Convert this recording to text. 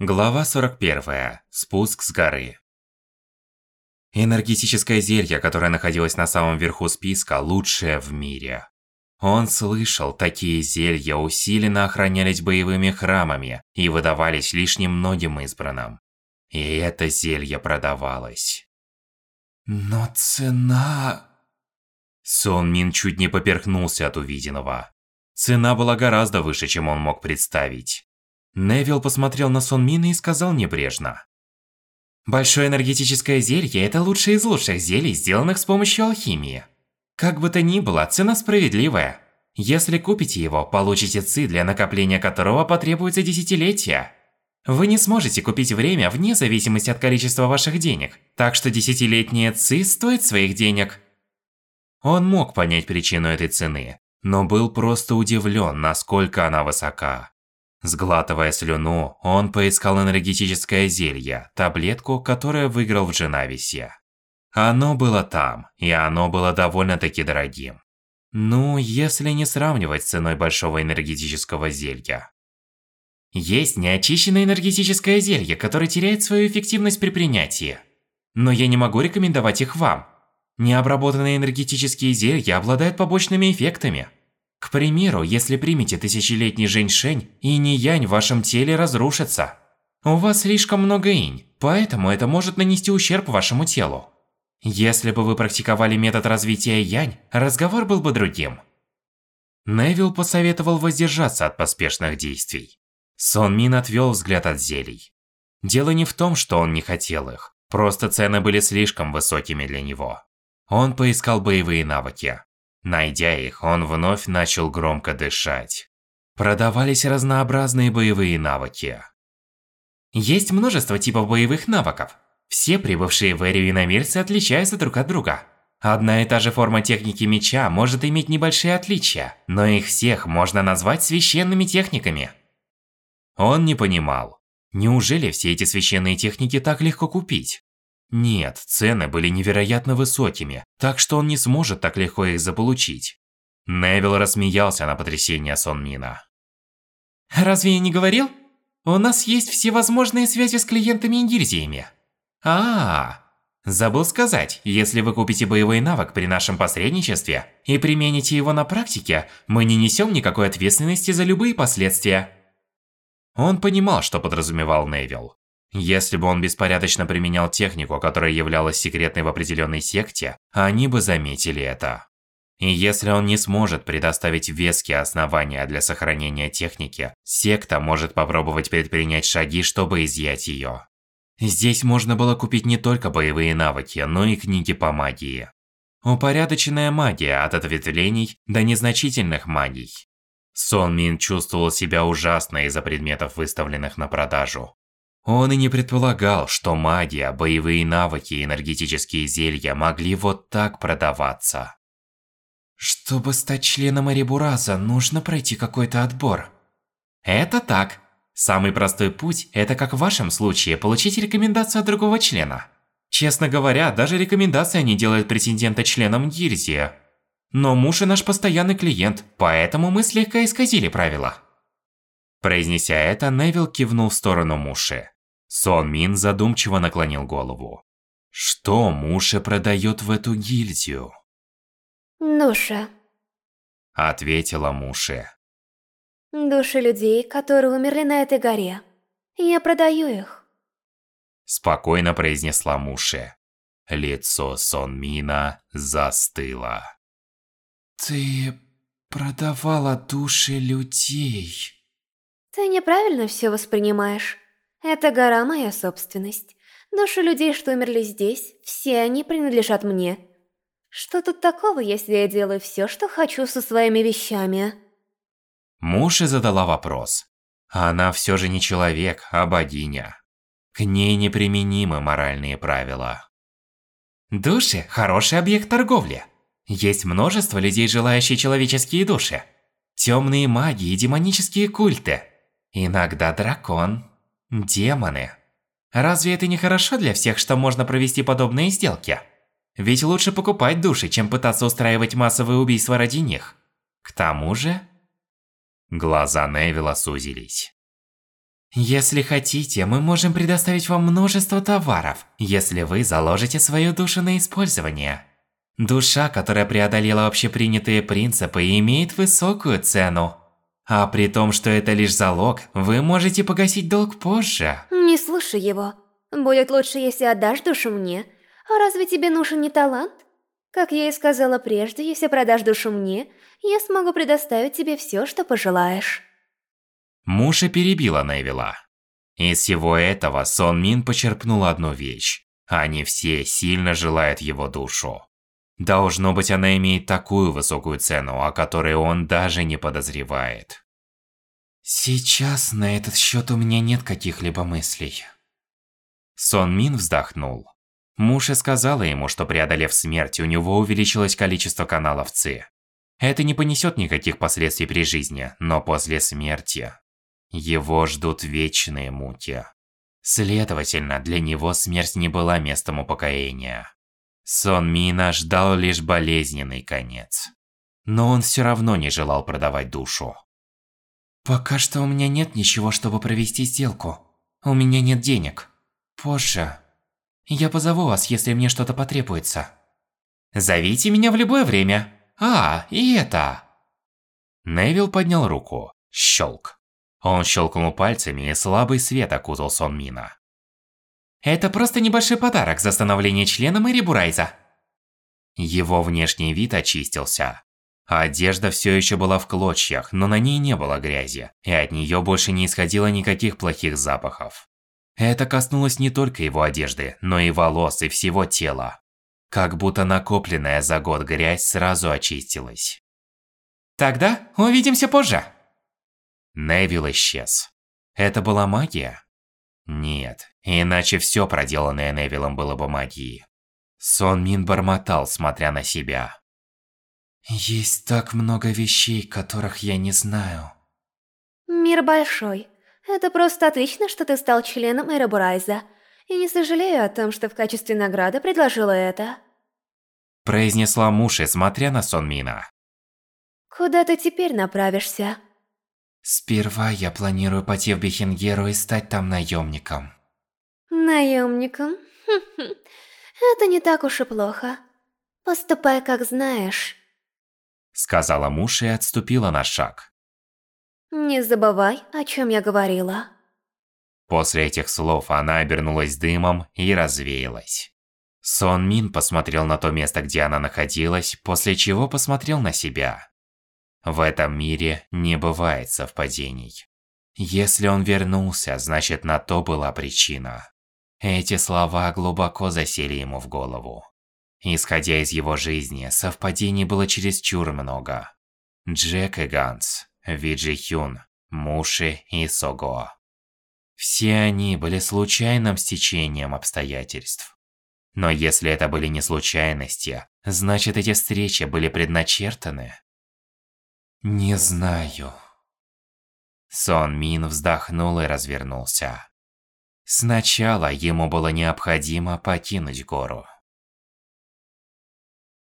Глава 41. Спуск с горы. Энергетическое зелье, которое находилось на самом верху списка, лучшее в мире. Он слышал, такие зелья усиленно охранялись боевыми храмами и выдавались лишь немногим избранным. И это зелье продавалось. Но цена... Сон Мин чуть не поперхнулся от увиденного. Цена была гораздо выше, чем он мог представить. Невил посмотрел на Сон Мина и сказал небрежно. Большое энергетическое зелье – это лучшее из лучших зелий, сделанных с помощью алхимии. Как бы то ни было, цена справедливая. Если купите его, получите ци, для накопления которого потребуется десятилетия. Вы не сможете купить время вне зависимости от количества ваших денег, так что десятилетние ци стоят своих денег. Он мог понять причину этой цены, но был просто удивлен, насколько она высока. Сглатывая слюну, он поискал энергетическое зелье, таблетку, которое выиграл в Дженависе. Оно было там, и оно было довольно-таки дорогим. Ну, если не сравнивать с ценой большого энергетического зелья. Есть неочищенное энергетическое зелье, которое теряет свою эффективность при принятии. Но я не могу рекомендовать их вам. Необработанные энергетические зелья обладают побочными эффектами. К примеру, если примете тысячелетний женьшень, инь-янь в вашем теле разрушится. У вас слишком много инь, поэтому это может нанести ущерб вашему телу. Если бы вы практиковали метод развития янь, разговор был бы другим. Невил посоветовал воздержаться от поспешных действий. Сон Мин отвел взгляд от зелий. Дело не в том, что он не хотел их, просто цены были слишком высокими для него. Он поискал боевые навыки. Найдя их, он вновь начал громко дышать. Продавались разнообразные боевые навыки. Есть множество типов боевых навыков. Все прибывшие в Эрию иномирцы отличаются друг от друга. Одна и та же форма техники меча может иметь небольшие отличия, но их всех можно назвать священными техниками. Он не понимал. Неужели все эти священные техники так легко купить? Нет, цены были невероятно высокими, так что он не сможет так легко их заполучить. Невил рассмеялся на потрясение Сонмина. «Разве я не говорил? У нас есть всевозможные связи с клиентами и гильдиями. А, -а, а Забыл сказать, если вы купите боевой навык при нашем посредничестве и примените его на практике, мы не несем никакой ответственности за любые последствия. Он понимал, что подразумевал Невил. Если бы он беспорядочно применял технику, которая являлась секретной в определенной секте, они бы заметили это. И если он не сможет предоставить веские основания для сохранения техники, секта может попробовать предпринять шаги, чтобы изъять ее. Здесь можно было купить не только боевые навыки, но и книги по магии. Упорядоченная магия от ответвлений до незначительных магий. Сон Мин чувствовал себя ужасно из-за предметов, выставленных на продажу. Он и не предполагал, что магия, боевые навыки и энергетические зелья могли вот так продаваться. Чтобы стать членом Арибураза, нужно пройти какой-то отбор. Это так. Самый простой путь – это, как в вашем случае, получить рекомендацию от другого члена. Честно говоря, даже рекомендация не делает претендента членом гильдии. Но муж и наш постоянный клиент, поэтому мы слегка исказили правила. Произнеся это, Невил кивнул в сторону Муши. Сон Мин задумчиво наклонил голову. Что Муша продает в эту гильдию? Душа. Ответила Муше. Души людей, которые умерли на этой горе. Я продаю их. Спокойно произнесла Муше. Лицо Сон Мина застыло. Ты продавала души людей. Ты неправильно все воспринимаешь. Эта гора моя собственность. Души людей, что умерли здесь, все они принадлежат мне. Что тут такого, если я делаю все, что хочу со своими вещами? Муши задала вопрос. Она все же не человек, а богиня. К ней неприменимы моральные правила. Души – хороший объект торговли. Есть множество людей, желающие человеческие души. Темные маги и демонические культы. Иногда дракон. Демоны. Разве это не хорошо для всех, что можно провести подобные сделки? Ведь лучше покупать души, чем пытаться устраивать массовые убийства ради них. К тому же... Глаза Невилла сузились. Если хотите, мы можем предоставить вам множество товаров, если вы заложите свою душу на использование. Душа, которая преодолела общепринятые принципы, имеет высокую цену. А при том, что это лишь залог, вы можете погасить долг позже. Не слушай его. Будет лучше, если отдашь душу мне. А разве тебе нужен не талант? Как я и сказала прежде, если продашь душу мне, я смогу предоставить тебе все, что пожелаешь. Муша перебила Невилла. Из всего этого Сон Мин почерпнул одну вещь. Они все сильно желают его душу. Должно быть, она имеет такую высокую цену, о которой он даже не подозревает. Сейчас на этот счет у меня нет каких-либо мыслей. Сон Мин вздохнул. Муша сказала ему, что преодолев смерть, у него увеличилось количество каналов Ци. Это не понесет никаких последствий при жизни, но после смерти его ждут вечные муки. Следовательно, для него смерть не была местом упокоения. Сон Мина ждал лишь болезненный конец. Но он все равно не желал продавать душу. Пока что у меня нет ничего, чтобы провести сделку. У меня нет денег. Позже. Я позову вас, если мне что-то потребуется. Зовите меня в любое время. А, и это. Невил поднял руку. Щелк. Он щелкнул пальцами, и слабый свет окутал Сон Мина. Это просто небольшой подарок за становление члена Мэри Бурайза. Его внешний вид очистился. Одежда все еще была в клочьях, но на ней не было грязи, и от нее больше не исходило никаких плохих запахов. Это коснулось не только его одежды, но и волос и всего тела. Как будто накопленная за год грязь сразу очистилась. Тогда увидимся позже. Невил исчез. Это была магия? Нет, иначе все проделанное Невилом было бы магией. Сон Мин бормотал, смотря на себя. Есть так много вещей, которых я не знаю. Мир большой. Это просто отлично, что ты стал членом Эребурайза. И не сожалею о том, что в качестве награды предложила это. Произнесла Муши, смотря на Сон Мина. Куда ты теперь направишься? Сперва я планирую пойти в Бехенгеру и стать там наемником. Наемником? Это не так уж и плохо. Поступай, как знаешь. Сказала муж и отступила на шаг. Не забывай, о чем я говорила. После этих слов она обернулась дымом и развеялась. Сон Мин посмотрел на то место, где она находилась, после чего посмотрел на себя. В этом мире не бывает совпадений. Если он вернулся, значит на то была причина. Эти слова глубоко засели ему в голову. Исходя из его жизни, совпадений было чересчур много. Джек и Ганс, Виджи Хюн, Муши и Сого. Все они были случайным стечением обстоятельств. Но если это были не случайности, значит эти встречи были предначертаны. Не знаю. Сон Мин вздохнул и развернулся. Сначала ему было необходимо покинуть гору.